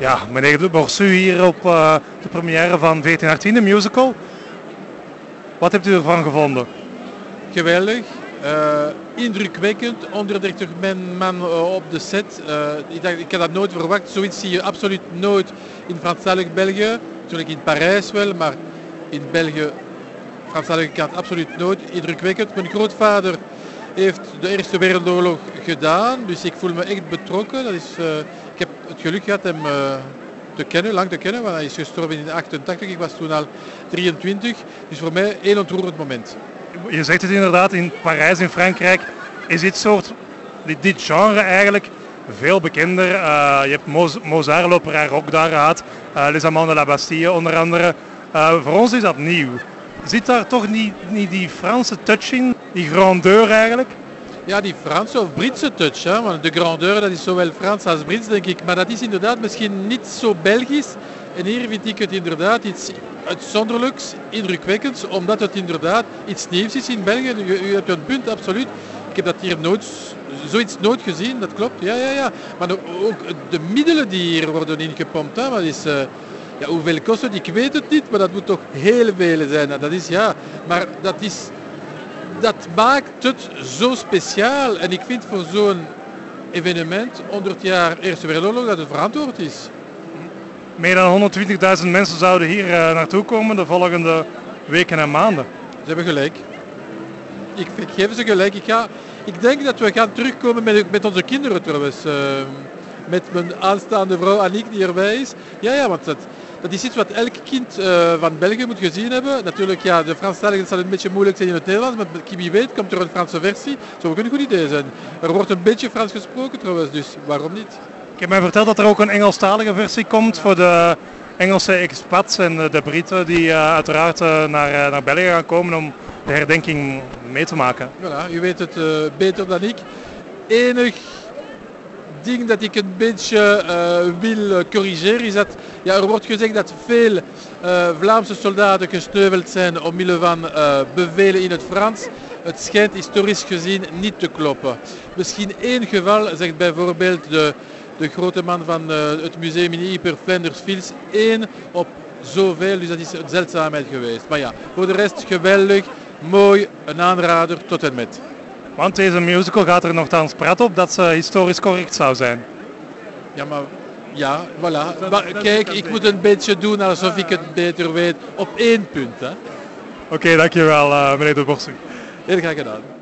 Ja, meneer Borsu hier op uh, de première van 1418, de musical. Wat hebt u ervan gevonden? Geweldig, uh, indrukwekkend, 130 man uh, op de set. ik, dacht, ik had dat nooit verwacht, zoiets zie je absoluut nooit in Franstalig België. Natuurlijk in Parijs wel, maar in België, Franstalige kant absoluut nooit. Indrukwekkend. Mijn grootvader heeft de Eerste Wereldoorlog gedaan, dus ik voel me echt betrokken. Dat is, ik heb het geluk gehad hem te kennen, lang te kennen, want hij is gestorven in 88. Ik was toen al 23. Dus voor mij een ontroerend moment. Je zegt het inderdaad, in Parijs, in Frankrijk, is dit soort, dit, genre eigenlijk veel bekender. Uh, je hebt Mozart, l'opéra rock daar gehad, Les Amants de la Bastille onder andere. Voor ons is dat nieuw. Zit daar toch niet, niet die Franse touch in, die grandeur eigenlijk? Ja, die Franse of Britse touch. Hè? Want de grandeur dat is zowel Frans als Brits, denk ik. Maar dat is inderdaad misschien niet zo Belgisch. En hier vind ik het inderdaad iets uitzonderlijks, indrukwekkends, omdat het inderdaad iets nieuws is in België. U, u hebt een punt, absoluut. Ik heb dat hier nooit, zoiets nooit gezien, dat klopt. Ja, ja, ja. Maar ook de middelen die hier worden ingepompt, hè, wat is... Uh, ja, hoeveel kost het? Ik weet het niet, maar dat moet toch heel veel zijn. Dat is ja, maar dat is dat maakt het zo speciaal. En ik vind voor zo'n evenement, 100 jaar Eerste Wereldoorlog, dat het verantwoord is. Meer dan 120.000 mensen zouden hier uh, naartoe komen de volgende weken en maanden. Ze hebben gelijk. Ik, ik geef ze gelijk. Ik, ga, ik denk dat we gaan terugkomen met, met onze kinderen trouwens. Uh, met mijn aanstaande vrouw Aniek die erbij is. Ja, ja, want dat, dat is iets wat elk kind uh, van België moet gezien hebben. Natuurlijk, ja, de Franstaligen zal een beetje moeilijk zijn in het Nederlands, maar wie weet komt er een Franse versie. Zou ook een goed idee zijn. Er wordt een beetje Frans gesproken trouwens, dus waarom niet? Ik heb mij verteld dat er ook een Engelstalige versie komt voor de Engelse expats en de Britten die uh, uiteraard uh, naar, naar België gaan komen om de herdenking mee te maken. Voilà, u weet het beter dan ik. Enig ding dat ik een beetje wil corrigeren is dat ja, er wordt gezegd dat veel uh, Vlaamse soldaten gesteuveld zijn omwille van uh, bevelen in het Frans. Het schijnt historisch gezien niet te kloppen. Misschien één geval zegt bijvoorbeeld de, de grote man van het museum in Yper, Flanders Fields, één op zoveel, dus dat is een zeldzaamheid geweest. Maar ja, voor de rest geweldig, mooi, een aanrader tot en met. Want deze musical gaat er nogthans prat op dat ze historisch correct zou zijn. Ja, maar ja, voilà. Maar kijk, ik moet een beetje doen alsof ik het beter weet op één punt. Oké, okay, dankjewel uh, meneer De Borsing. Heel graag gedaan.